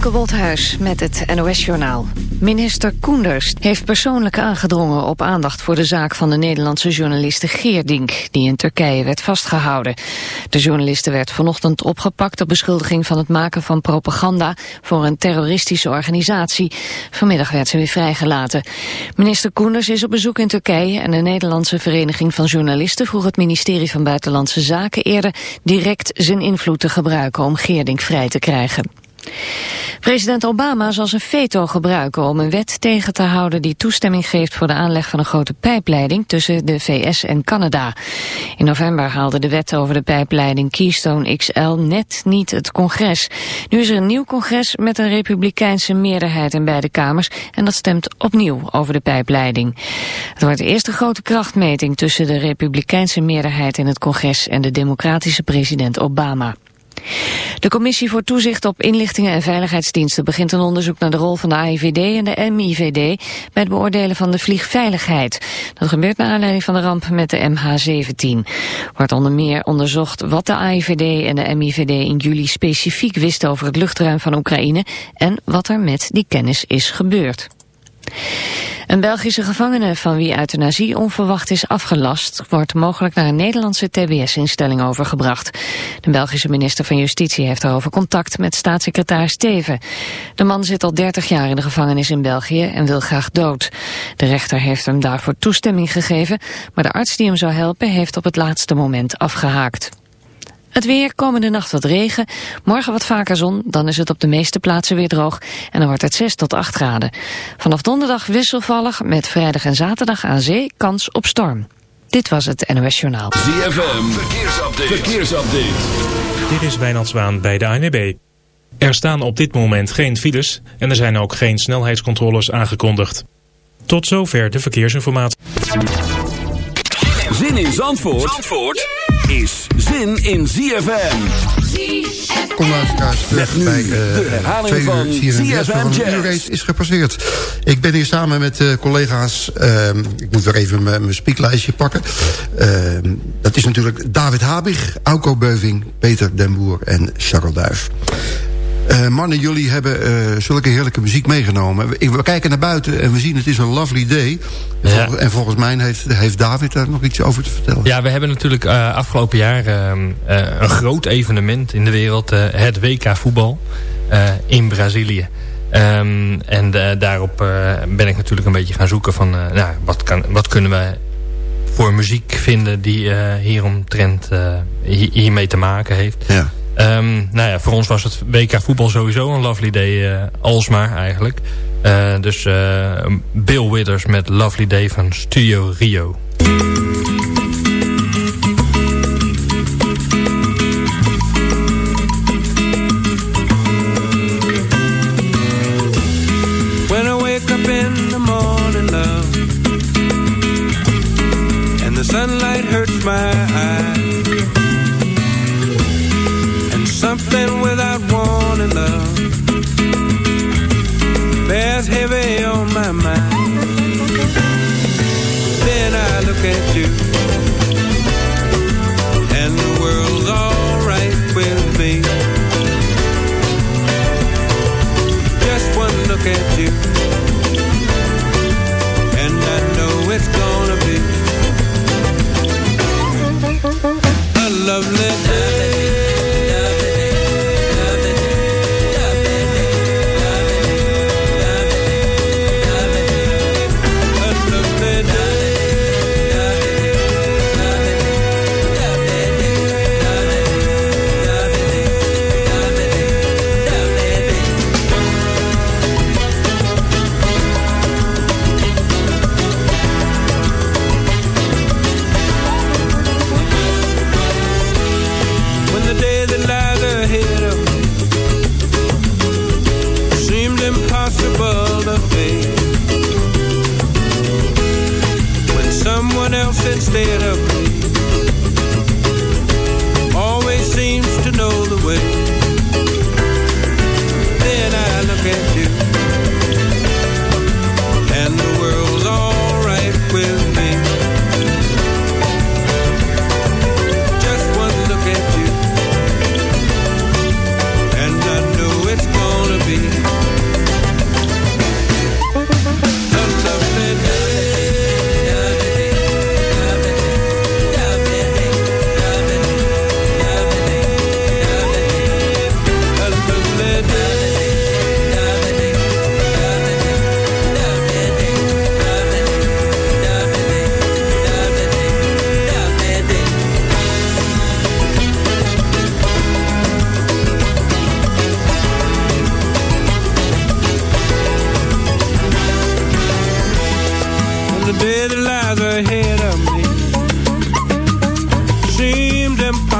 Femke met het NOS-journaal. Minister Koenders heeft persoonlijk aangedrongen op aandacht voor de zaak van de Nederlandse journaliste Geerdink, die in Turkije werd vastgehouden. De journaliste werd vanochtend opgepakt op beschuldiging van het maken van propaganda voor een terroristische organisatie. Vanmiddag werd ze weer vrijgelaten. Minister Koenders is op bezoek in Turkije en de Nederlandse Vereniging van Journalisten vroeg het ministerie van Buitenlandse Zaken eerder direct zijn invloed te gebruiken om Geerdink vrij te krijgen. President Obama zal zijn veto gebruiken om een wet tegen te houden die toestemming geeft voor de aanleg van een grote pijpleiding tussen de VS en Canada. In november haalde de wet over de pijpleiding Keystone XL net niet het congres. Nu is er een nieuw congres met een republikeinse meerderheid in beide kamers en dat stemt opnieuw over de pijpleiding. Het wordt de eerste grote krachtmeting tussen de republikeinse meerderheid in het congres en de democratische president Obama. De Commissie voor Toezicht op Inlichtingen en Veiligheidsdiensten begint een onderzoek naar de rol van de AIVD en de MIVD bij het beoordelen van de vliegveiligheid. Dat gebeurt naar aanleiding van de ramp met de MH17. Wordt onder meer onderzocht wat de AIVD en de MIVD in juli specifiek wisten over het luchtruim van Oekraïne en wat er met die kennis is gebeurd. Een Belgische gevangene van wie euthanasie onverwacht is afgelast... wordt mogelijk naar een Nederlandse TBS-instelling overgebracht. De Belgische minister van Justitie heeft daarover contact met staatssecretaris Teven. De man zit al 30 jaar in de gevangenis in België en wil graag dood. De rechter heeft hem daarvoor toestemming gegeven... maar de arts die hem zou helpen heeft op het laatste moment afgehaakt. Het weer, komende nacht wat regen, morgen wat vaker zon, dan is het op de meeste plaatsen weer droog en dan wordt het 6 tot 8 graden. Vanaf donderdag wisselvallig met vrijdag en zaterdag aan zee kans op storm. Dit was het NOS Journaal. ZFM, verkeersupdate. verkeersupdate. Dit is Wijnald Zwaan bij de ANWB. Er staan op dit moment geen files en er zijn ook geen snelheidscontroles aangekondigd. Tot zover de verkeersinformatie. Zin in Zandvoort? Zandvoort? Is zin in ZFM. ZFM. Kom luisteraars, Met nu bij, uh, de herhaling van ZFM Jazz. is gepasseerd. Ik ben hier samen met uh, collega's... Uh, ik moet weer even mijn speaklijstje pakken. Ehm, dat is natuurlijk David Habig, Auko Beuving, Peter Den Boer en Charles Duif. Uh, mannen, jullie hebben uh, zulke heerlijke muziek meegenomen. We, we, kijken naar buiten en we zien het is een lovely day. Ja. En volgens mij heeft, heeft David daar nog iets over te vertellen. Ja, we hebben natuurlijk uh, afgelopen jaar ehm, een groot evenement in de wereld. het WK voetbal in Brazilië. Um, en daarop ben ik natuurlijk een beetje gaan zoeken van... nou, wat, kan, wat kunnen we voor muziek vinden die hieromtrent hiermee te maken heeft... Ja. Um, nou ja, voor ons was het WK voetbal sowieso een lovely day, uh, alsmaar eigenlijk. Uh, dus uh, Bill Withers met Lovely Day van Studio Rio.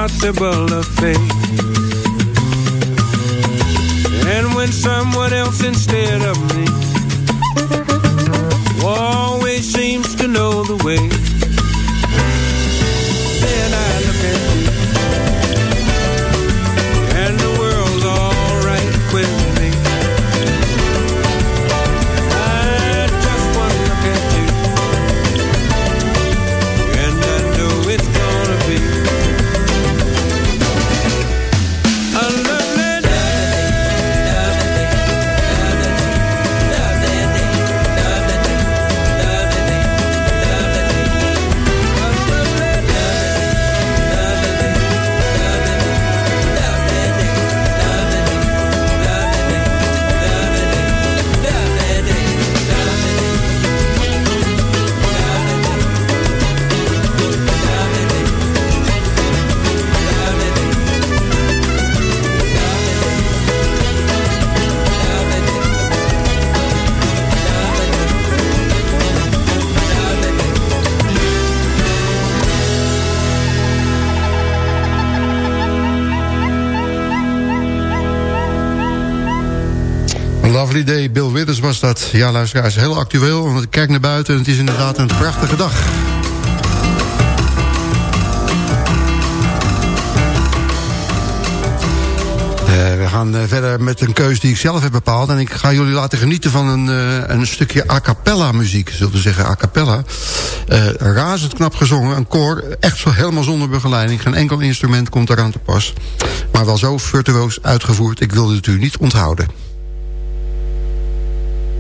Impossible to face. And when someone else instead of me always seems to know the way. Lovely Day, Bill Withers was dat. Ja, luisteraars, heel actueel. Want ik kijk naar buiten en het is inderdaad een prachtige dag. Uh, we gaan uh, verder met een keuze die ik zelf heb bepaald. En ik ga jullie laten genieten van een, uh, een stukje a cappella muziek. Zullen we zeggen a cappella. razend knap gezongen, een koor. Echt zo helemaal zonder begeleiding. Geen enkel instrument komt eraan te pas. Maar wel zo virtuoos uitgevoerd. Ik wilde het u niet onthouden.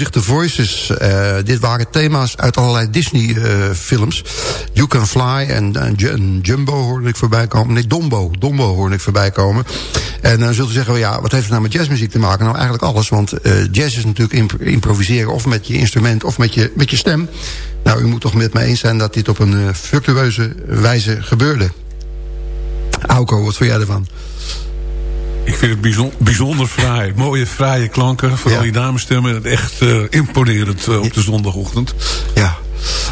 Zich Voices. Uh, dit waren thema's uit allerlei Disney-films. you Can Fly en, Jumbo hoorde ik voorbij komen. Nee, Dombo. Dombo hoorde ik voorbij komen. En dan zult u zeggen, ja, wat heeft het nou met jazzmuziek te maken? Nou, eigenlijk alles, want jazz is natuurlijk improviseren... of met je instrument of met je, met je stem. Nou, u moet toch met mij eens zijn dat dit op een fructueuze wijze gebeurde. Auko, wat vind jij ervan? Ik vind het bijzonder, bijzonder fraai. Mooie, fraaie klanken. Vooral ja. die damesstemmen. Echt uh, imponerend uh, op de zondagochtend. Ja.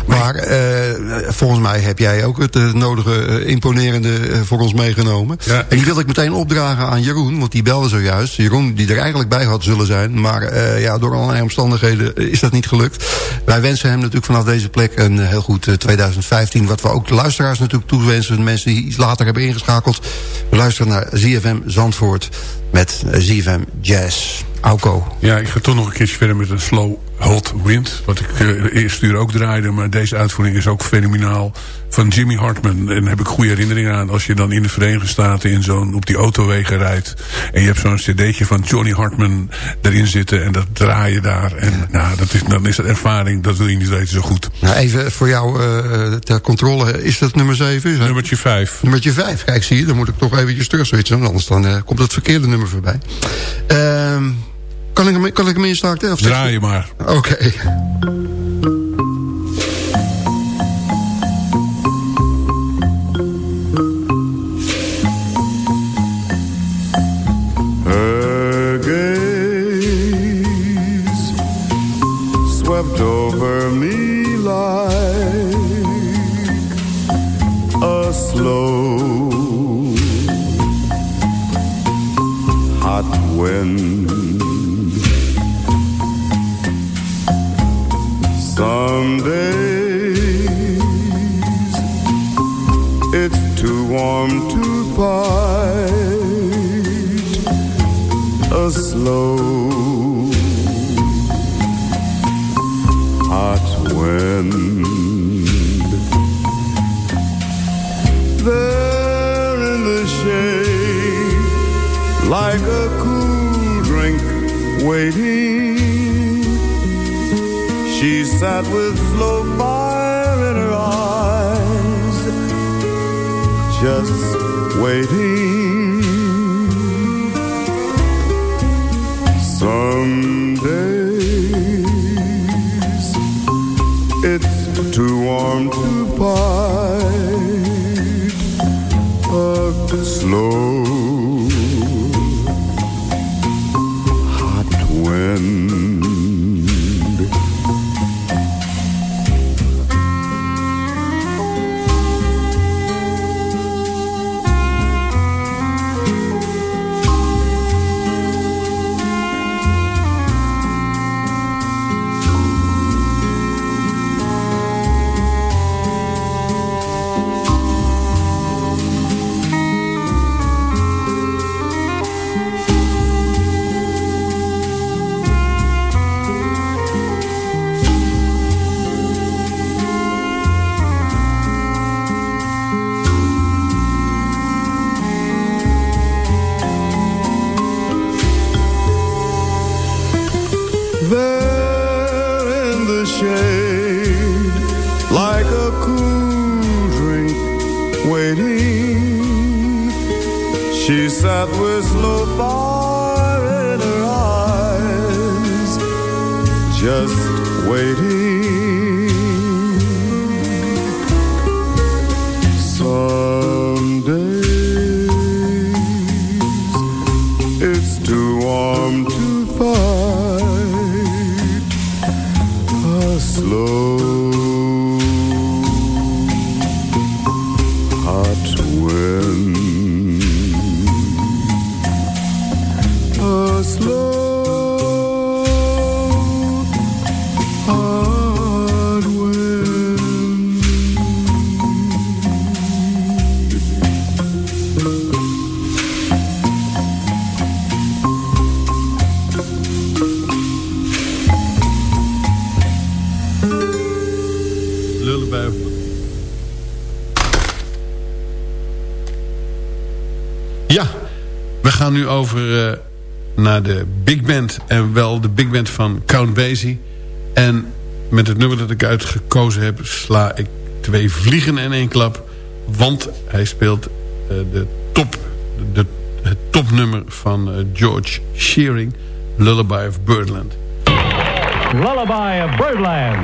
Maar uh, volgens mij heb jij ook het uh, nodige uh, imponerende voor ons meegenomen. Ja, en die wil ik meteen opdragen aan Jeroen, want die belde zojuist. Jeroen die er eigenlijk bij had zullen zijn. Maar ja, door allerlei omstandigheden is dat niet gelukt. Wij wensen hem natuurlijk vanaf deze plek een heel goed 2015. Wat we ook de luisteraars natuurlijk toewensen. Mensen die iets later hebben ingeschakeld. We luisteren naar ZFM Zandvoort met ZFM Jazz. Auko. Ja, ik ga toch nog een keertje verder met een slow hot wind. Wat ik uh, eerst uur ook draaide. Maar deze uitvoering is ook fenomenaal. Van Jimmy Hartman. En daar heb ik goede herinneringen aan. Als je dan in de Verenigde Staten in zo'n op die autowegen rijdt. En je hebt zo'n cd'tje van Johnny Hartman erin zitten. En dat draai je daar. En nou, dat is, dan is dat ervaring. Dat wil je niet weten zo goed. Nou, even voor jou uh, ter controle. Is dat nummer 7? Nummertje 5. Nummertje 5. Kijk, zie je. Dan moet ik toch eventjes terug switchen. Anders dan uh, komt het verkeerde nummer voorbij. Ehm... Kan ik hem, kan ik hem instarten? Of Draai je maar. Oké. Okay. swept over me like a slow hot wind Some days it's too warm to fight a slow hot wind. There in the shade, like a cool drink waiting sat with slow fire in her eyes, just waiting. Some days it's too warm to fight a slow Sat with low fire in her eyes, just waiting. nu over eh, naar de big band. En wel de big band van Count Basie. En met het nummer dat ik uitgekozen heb... sla ik twee vliegen in één klap. Want hij speelt eh, de top, de, het topnummer van eh, George Shearing... Lullaby of Birdland. Lullaby of Birdland.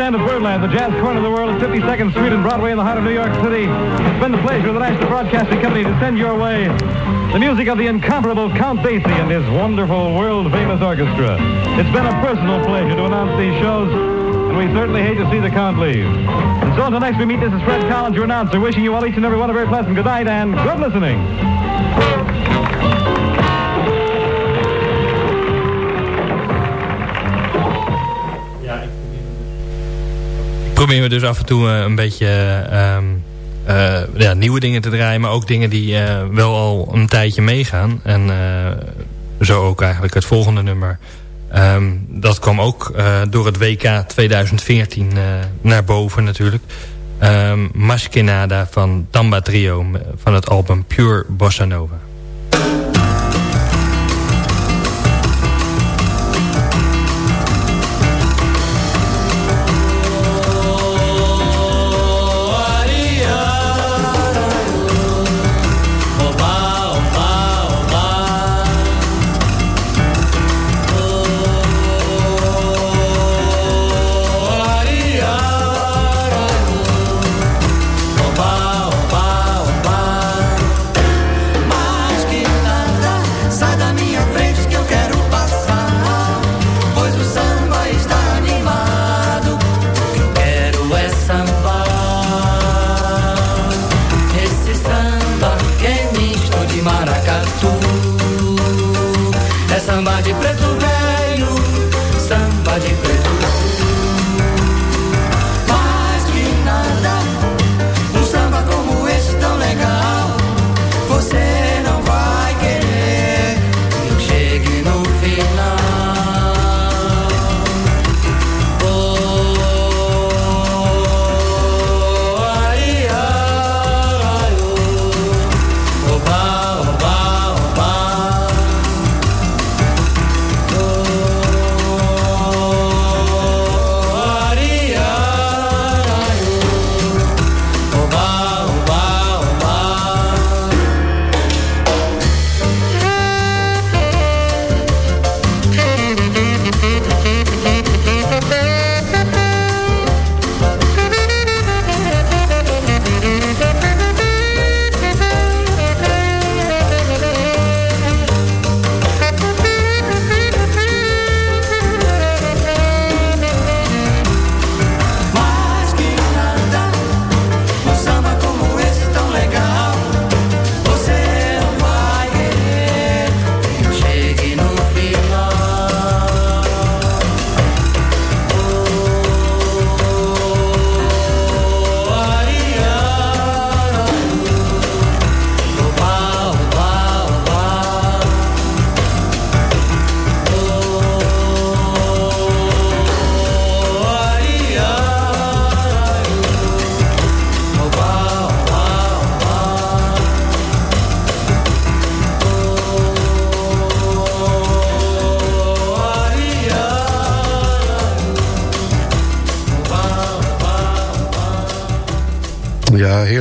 The jazz corner of the world at 52nd Street and Broadway in the heart of New York City. It's been the pleasure of the National Broadcasting Company to send your way the music of the incomparable Count Basie and his wonderful world-famous orchestra. It's been a personal pleasure to announce these shows, and we certainly hate to see the Count leave. And so until next we meet, this is Fred Collins, your announcer, wishing you all each and every one a very pleasant good night and good listening. Proberen we dus af en toe eh, een beetje ehm, eh, ja, nieuwe dingen te draaien. Maar ook dingen die eh, wel al een tijdje meegaan. En zo ook eigenlijk het volgende nummer. Ehm, dat kwam ook door het WK 2014 naar boven natuurlijk. Um, Maskenada van Tamba Trio van het album Pure Bossa Nova.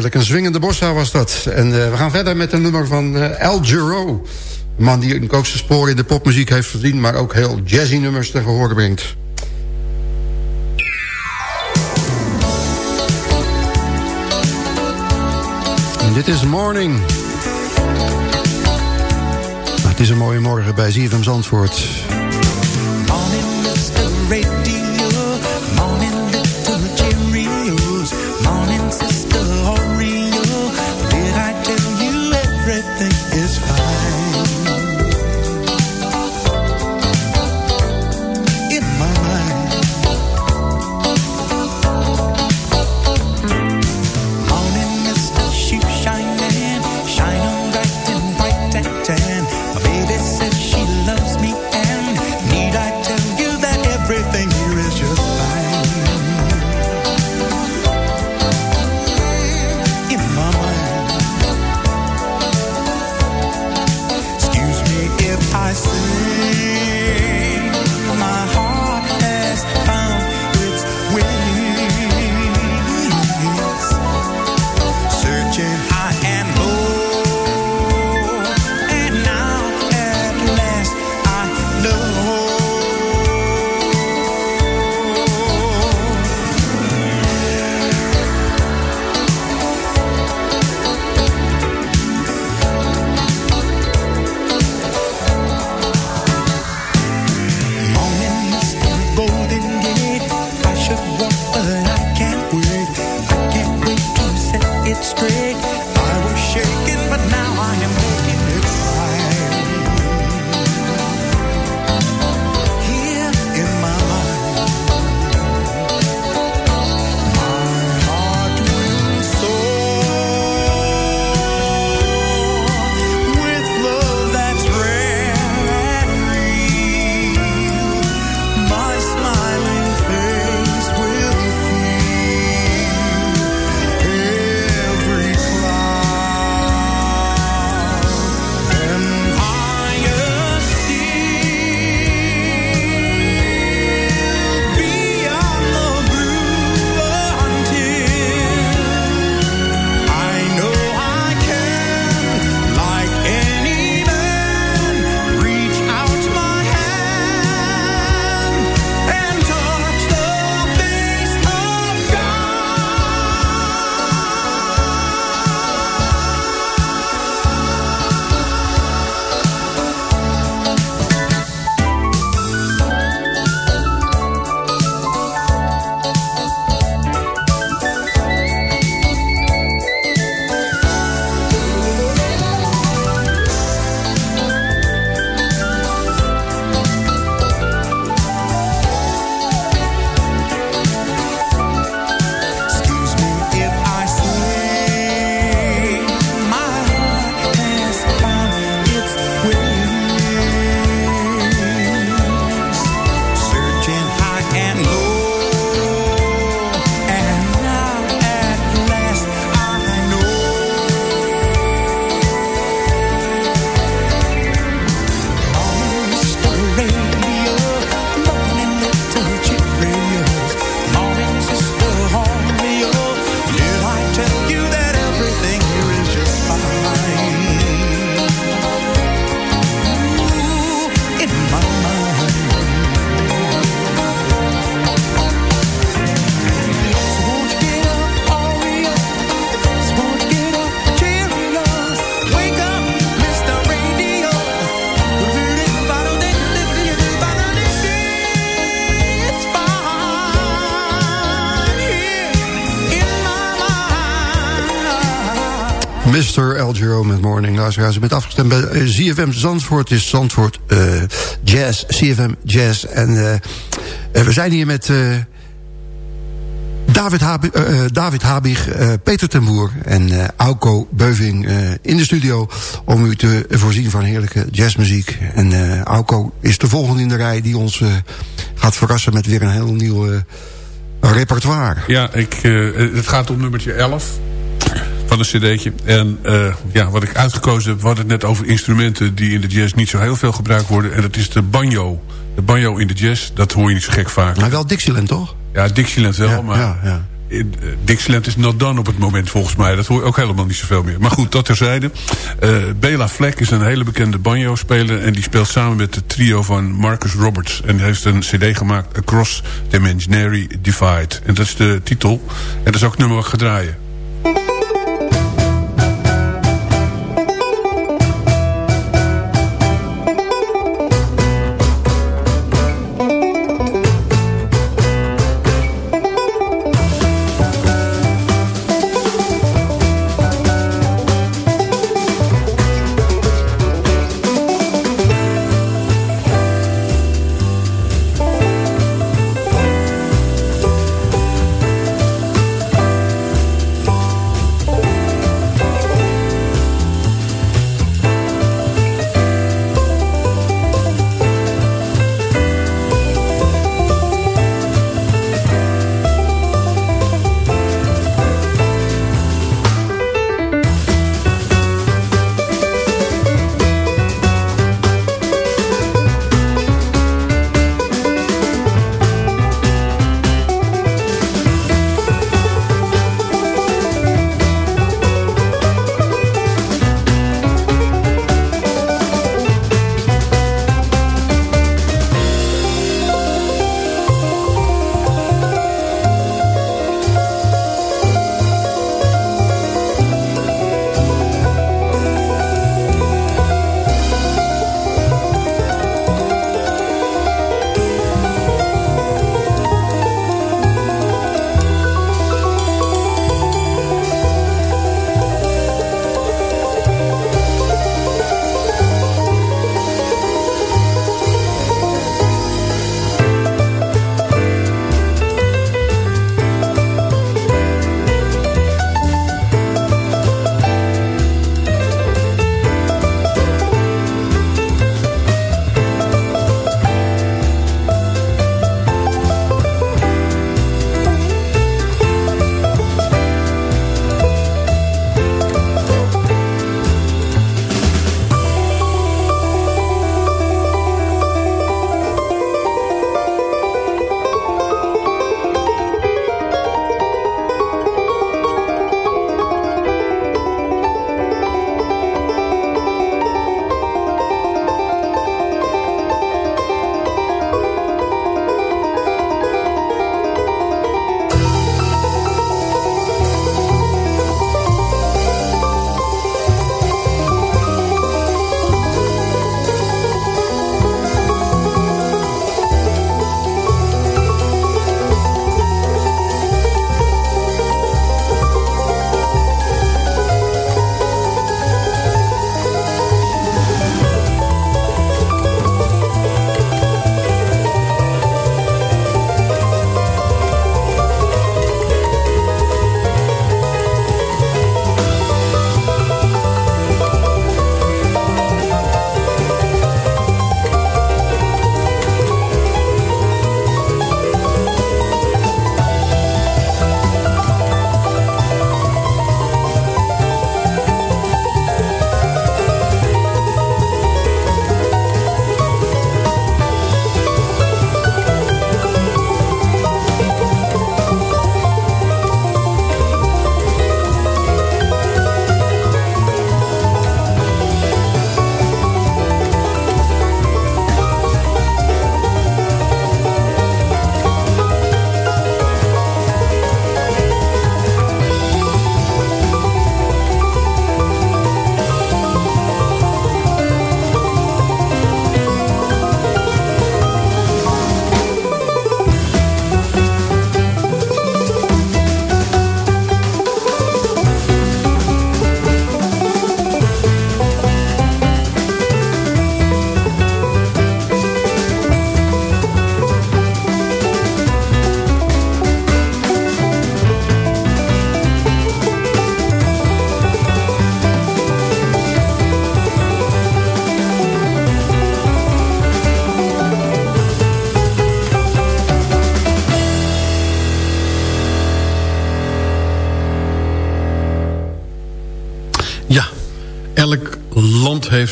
Heerlijk. Een zwingende bossa was dat. En uh, we gaan verder met een nummer van uh, Al Giro. Een man die ook zijn sporen in de popmuziek heeft verdiend... maar ook heel jazzy nummers te horen brengt. En dit is Morning. Het is een mooie morgen bij ZFM Zandvoort. of luisteraars. U bent afgestemd bij uh, eh, ZFM Zandvoort. is Zandvoort uh, Jazz, CFM Jazz. En uh, we zijn hier met David, Habig, David Habig, Peter ten Boer en Auko Beuving in de studio... om u te voorzien van heerlijke jazzmuziek. En Auko is de volgende in de rij die ons gaat verrassen... met weer een heel nieuw repertoire. Ja, ik, het gaat om nummertje 11 van een cd'tje. En uh, ja, wat ik uitgekozen heb, we hadden het net over instrumenten... die in de jazz niet zo heel veel gebruikt worden. En dat is de banjo. De banjo in de jazz, dat hoor je niet zo gek vaak. Maar wel Dixieland, toch? Ja, Dixieland wel, maar... Ja, ja. in, Dixieland is not done op het moment volgens mij. Dat hoor je ook helemaal niet zoveel meer. Maar goed, dat terzijde. Uh, Bela Fleck is een hele bekende banjo-speler... en die speelt samen met het trio van Marcus Roberts. En hij heeft een cd gemaakt, Across the Imaginary Divide. En dat is de titel. En dat is ook het nummer wat ik ga draaien.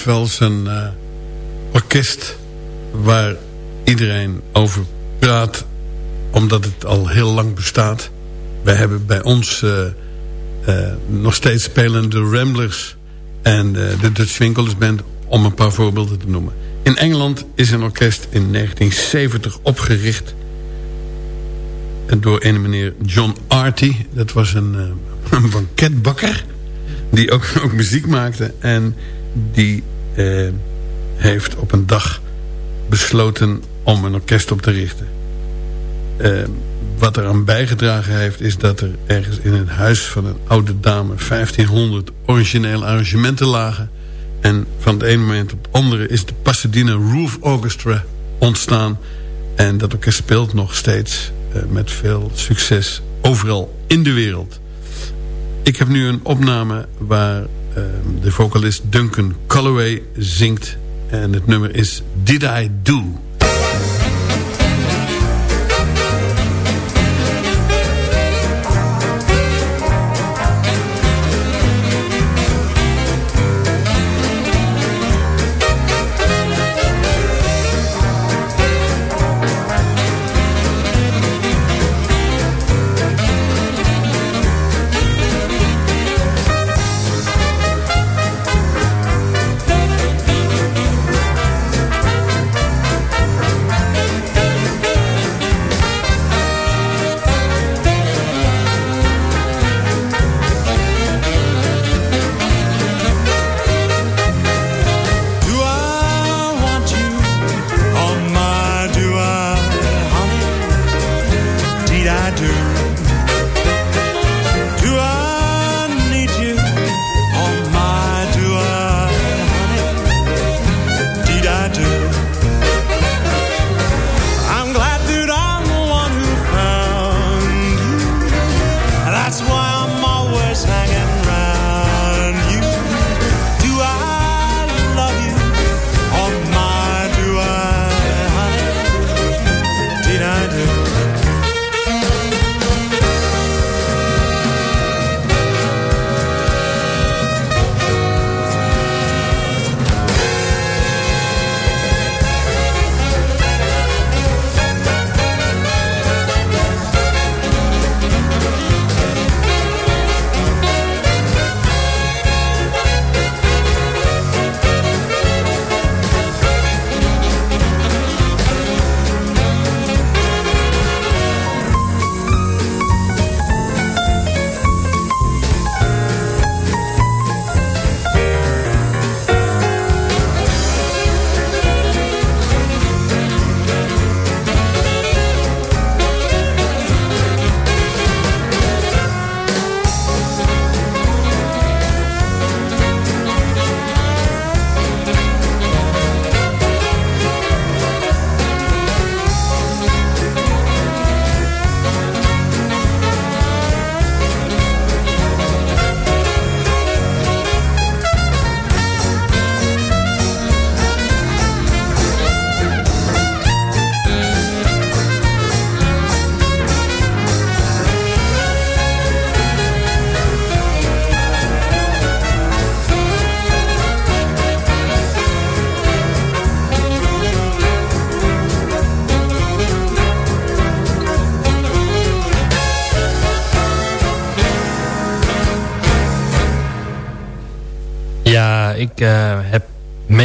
Wel zijn uh, orkest waar iedereen over praat... omdat het al heel lang bestaat. wij hebben bij ons nog steeds spelen de Ramblers en de Dutch Winkelers Band, om een paar voorbeelden te noemen. In Engeland is een orkest in 1970 opgericht door een meneer John Arty. Dat was een, een banketbakker die ook, ook muziek maakte. En die eh, heeft op een dag besloten om een orkest op te richten. Eh, wat er aan bijgedragen heeft is dat er ergens in het huis van een oude dame 1500 originele arrangementen lagen. En van het ene moment op het andere is de Pasadena Roof Orchestra ontstaan. En dat orkest speelt nog steeds uh, met veel succes overal in de wereld. Ik heb nu een opname waar de vocalist Duncan Calloway zingt. En het nummer is Did I Do?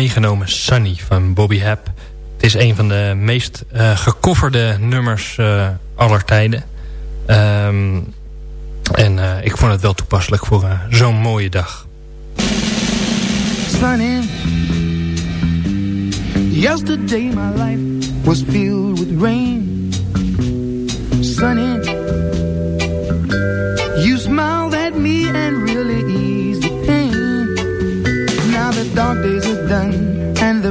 Meegenomen Sunny van Bobby Hap. Het is een van de meest uh, gecoverde nummers uh, aller tijden. Um, en ik vond het wel toepasselijk voor zo'n mooie dag. Sunny Yesterday my life was filled with rain Sunny You smiled at me and really eased dark days are done and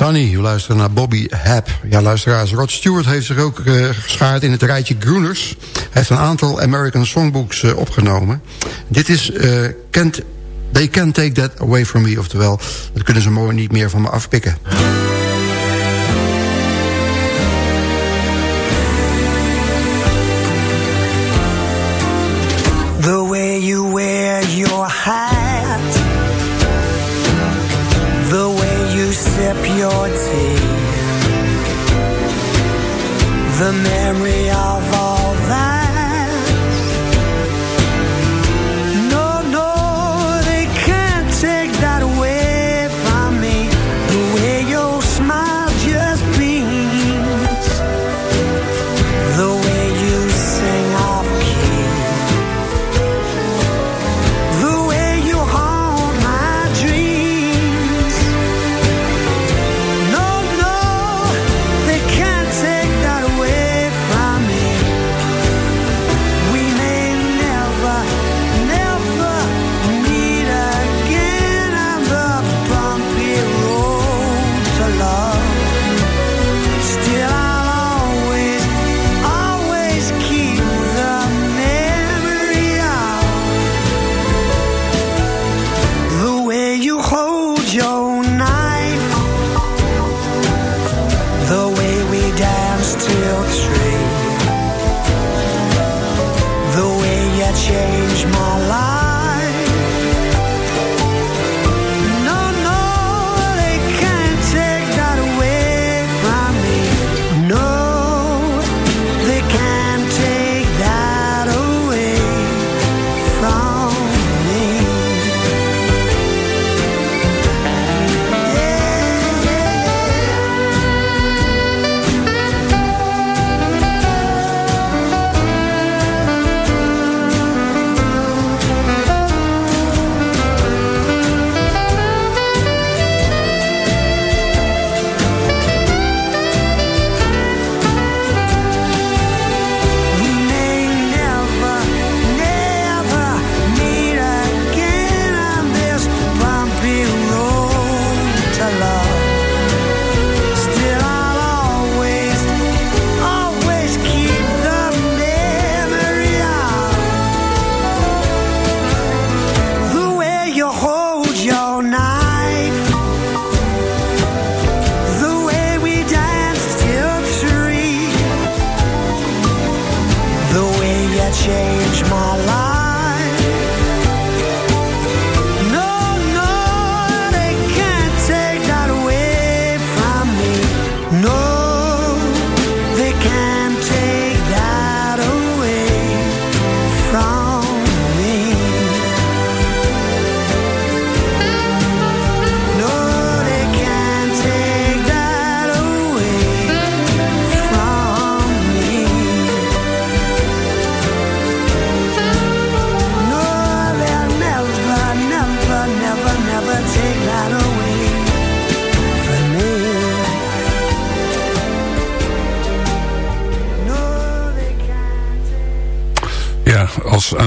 Sunny, u luistert naar Bobby Hap. Ja, luisteraars, Rod Stewart heeft zich ook uh, geschaard in het rijtje Groeners. Hij heeft een aantal American Songbooks uh, opgenomen. Dit is Can't, They Can't Take That Away From Me. Oftewel, dat kunnen ze mooi niet meer van me afpikken.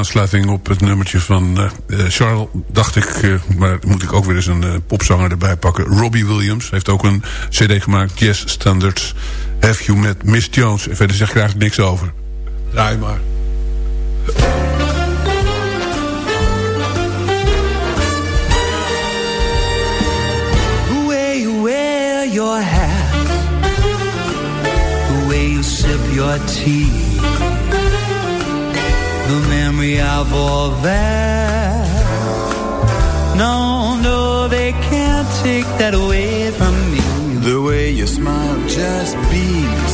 Aansluiting op het nummertje van eh, eh, Charles dacht ik... eh, maar moet ik ook weer eens een popzanger erbij pakken. Robbie Williams heeft ook een cd gemaakt, Jazz Standards. Have You Met Miss Jones. En verder zeg ik er eigenlijk niks over. Draai maar. The way you wear your hat, the way you sip your tea, the memory of all that. No, no, they can't take that away from me. The way you smile just beams.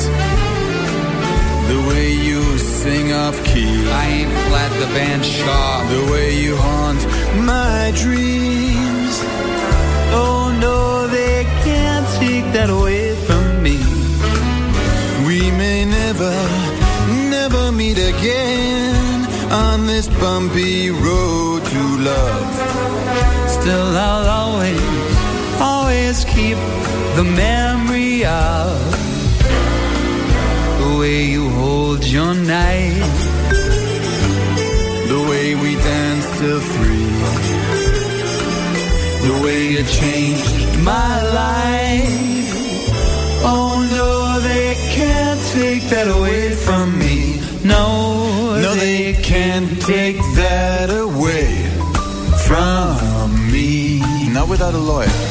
The way you sing off key. I ain't flat the band sharp. The way you haunt my dreams. Oh no, they can't take that away from me. We may never, never meet again on this bumpy road to love. Still, I'll always, always keep the memory of the way you hold your knife, the way we danced till three, the way you changed my life. Oh no, they can't take that away from take that away from me. Not without a lawyer,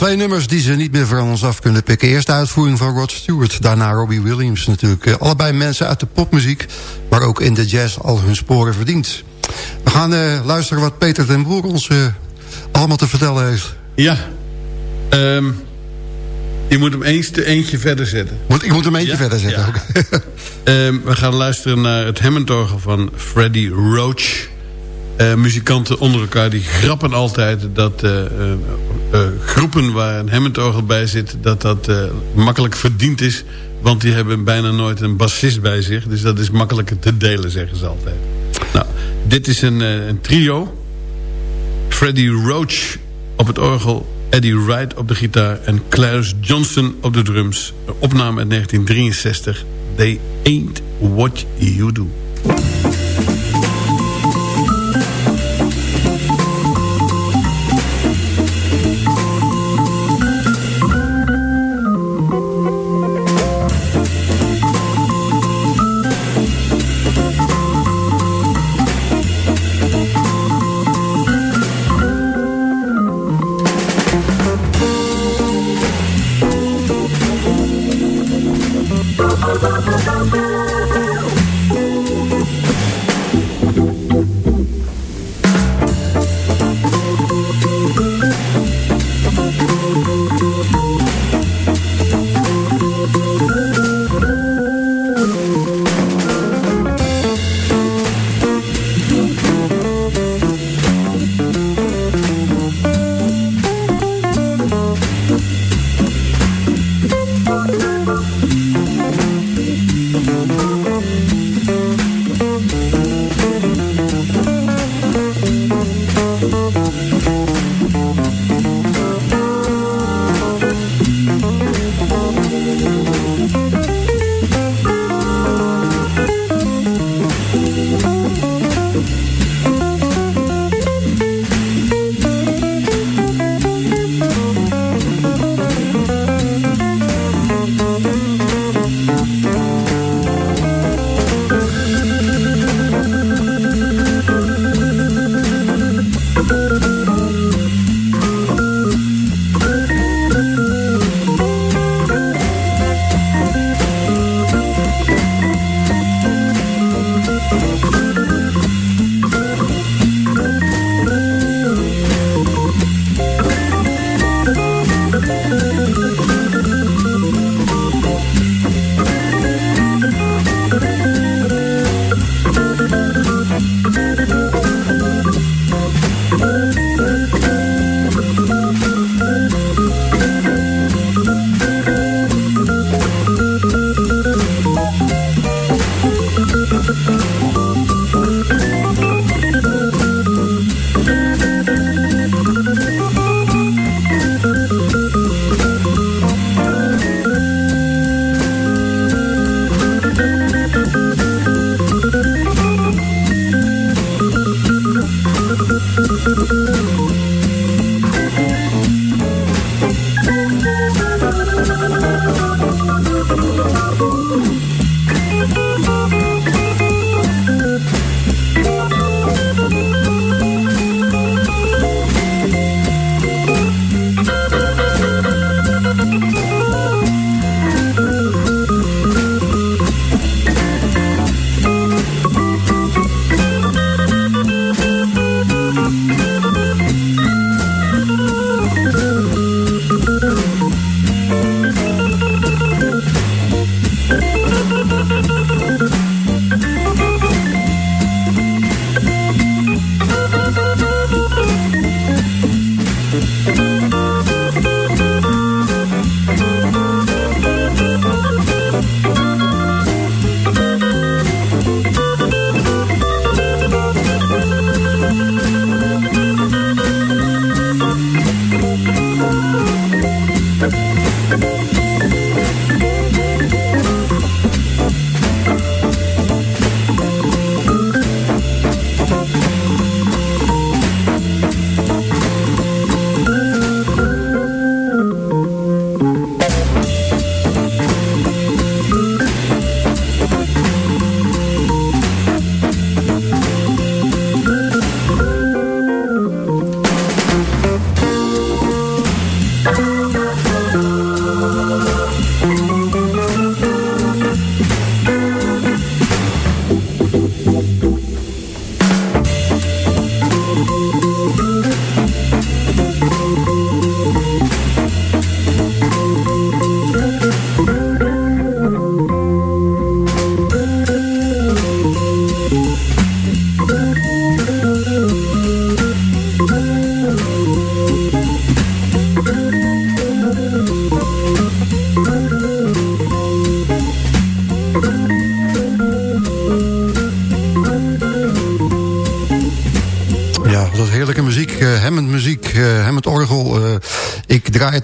twee nummers die ze niet meer van ons af kunnen pikken. Eerst de uitvoering van Rod Stewart, daarna Robbie Williams natuurlijk. Eh, Allebei mensen uit de popmuziek, maar ook in de jazz al hun sporen verdient. We gaan eh, luisteren wat Peter den Boer ons eh, allemaal te vertellen heeft. Ja. Ehm, je moet hem eens te eentje verder zetten. Moet, ik moet hem eentje Ja? verder zetten. Ja. Ehm, we gaan luisteren naar het Hammondorgel van Freddie Roach. Eh, muzikanten onder elkaar die grappen altijd dat eh, eh, groepen waar een Hammondorgel bij zit... dat dat makkelijk verdiend is. Want die hebben bijna nooit een bassist bij zich. Dus dat is makkelijker te delen, zeggen ze altijd. Nou, dit is een, een trio. Freddie Roach op het orgel... Eddie Wright op de gitaar en Clarence Johnson op de drums. Opname uit 1963. They ain't what you do.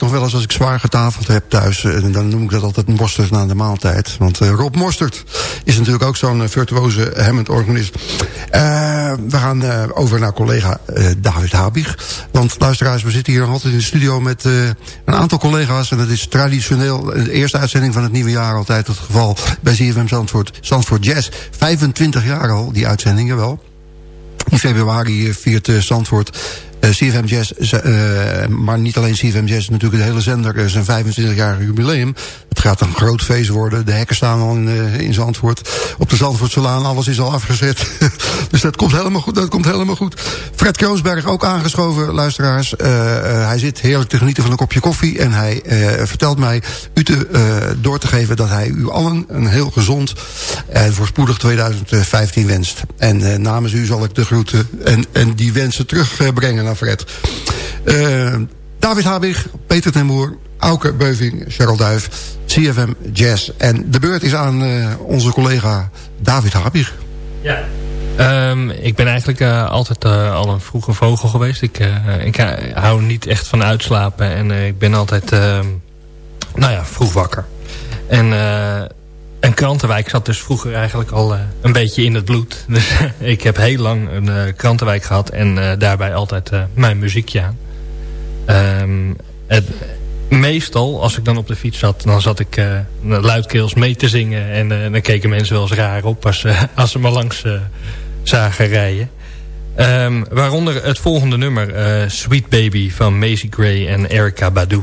Nog wel eens als ik zwaar getafeld heb thuis. En eh, dan noem ik dat altijd mosterd na de maaltijd. Want uh, Rob Mostert is natuurlijk ook zo'n uh, virtuoze Hammond-organist. we gaan over naar collega David Habig. Want luisteraars, we zitten hier nog altijd in de studio met een aantal collega's. En dat is traditioneel de eerste uitzending van het nieuwe jaar altijd het geval bij ZFM Zandvoort, Zandvoort Jazz. 25 jaar al, die uitzendingen wel. In februari viert Zandvoort CFM Jazz, uh, maar niet alleen CFM Jazz, natuurlijk de hele zender, uh, zijn 25-jarig jubileum. Het gaat een groot feest worden. De hekken staan al in, uh, in Zandvoort. Op de Zandvoortselaan, alles is al afgezet. dus dat komt helemaal goed. Dat komt helemaal goed. Fred Kroonsberg ook aangeschoven, luisteraars. hij zit heerlijk te genieten van een kopje koffie. En hij vertelt mij u te, door te geven dat hij u allen een heel gezond en voorspoedig 2015 wenst. En namens u zal ik de groeten en, en die wensen terugbrengen naar Fred. David Habig, Peter ten Boer, Auke Beuving, Cheryl Duif, CFM Jazz. En de beurt is aan uh, onze collega David Habig. Ja. Um, ik ben eigenlijk uh, altijd uh, al een vroege vogel geweest. Ik, ik hou niet echt van uitslapen. En ik ben altijd, ehm, nou ja, vroeg wakker. En en Krantenwijk zat dus vroeger eigenlijk al een beetje in het bloed. Dus ik heb heel lang een Krantenwijk gehad en daarbij altijd mijn muziekje aan. Um, meestal, als ik dan op de fiets zat, dan zat ik luidkeels mee te zingen. En dan keken mensen wel eens raar op als, als ze me langs zagen rijden. Um, waaronder het volgende nummer, Sweet Baby van Maisie Gray en Erica Badu.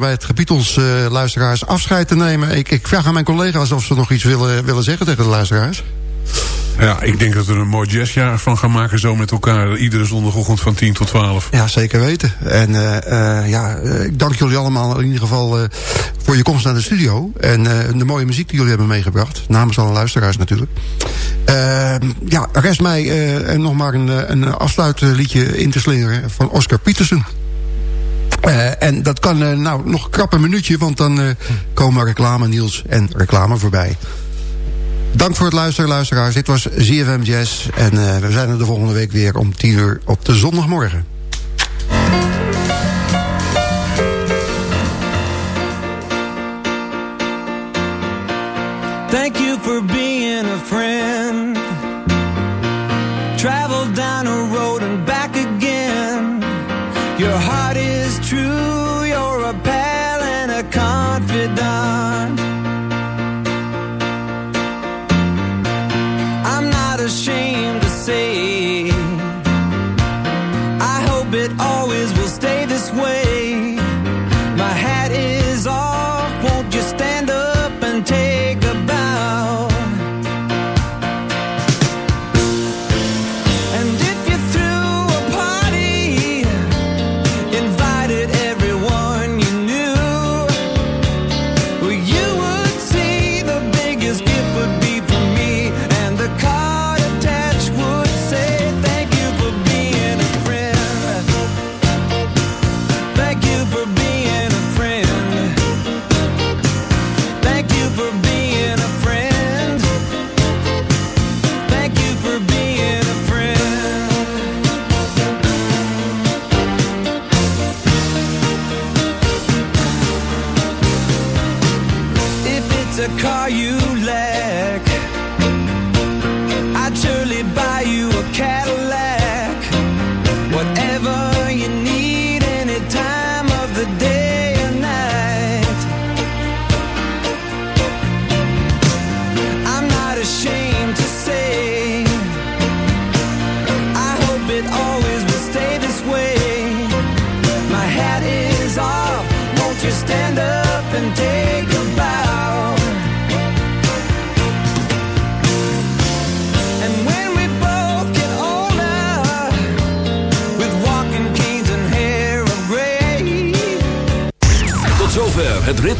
Bij het ons luisteraars afscheid te nemen. Ik, ik vraag aan mijn collega's of ze nog iets willen, willen zeggen tegen de luisteraars. Ja, ik denk dat we er een mooi jazzjaar van gaan maken zo met elkaar. Iedere zondagochtend van 10 tot 12. Ja, zeker weten. En uh, ja, ik dank jullie allemaal in ieder geval uh, voor je komst naar de studio. En de mooie muziek die jullie hebben meegebracht. Namens alle luisteraars natuurlijk. ja, rest mij nog maar een, een afsluitliedje in te slingeren van Oscar Peterson. en dat kan nou nog een krappe minuutje, want dan komen reclame Niels en reclame voorbij. Dank voor het luisteren, luisteraars. Dit was ZFM Jazz. En uh, we zijn er de volgende week weer om 10 uur op de zondagmorgen. Thank you for being a friend. Travel down a road and back again. Your heart the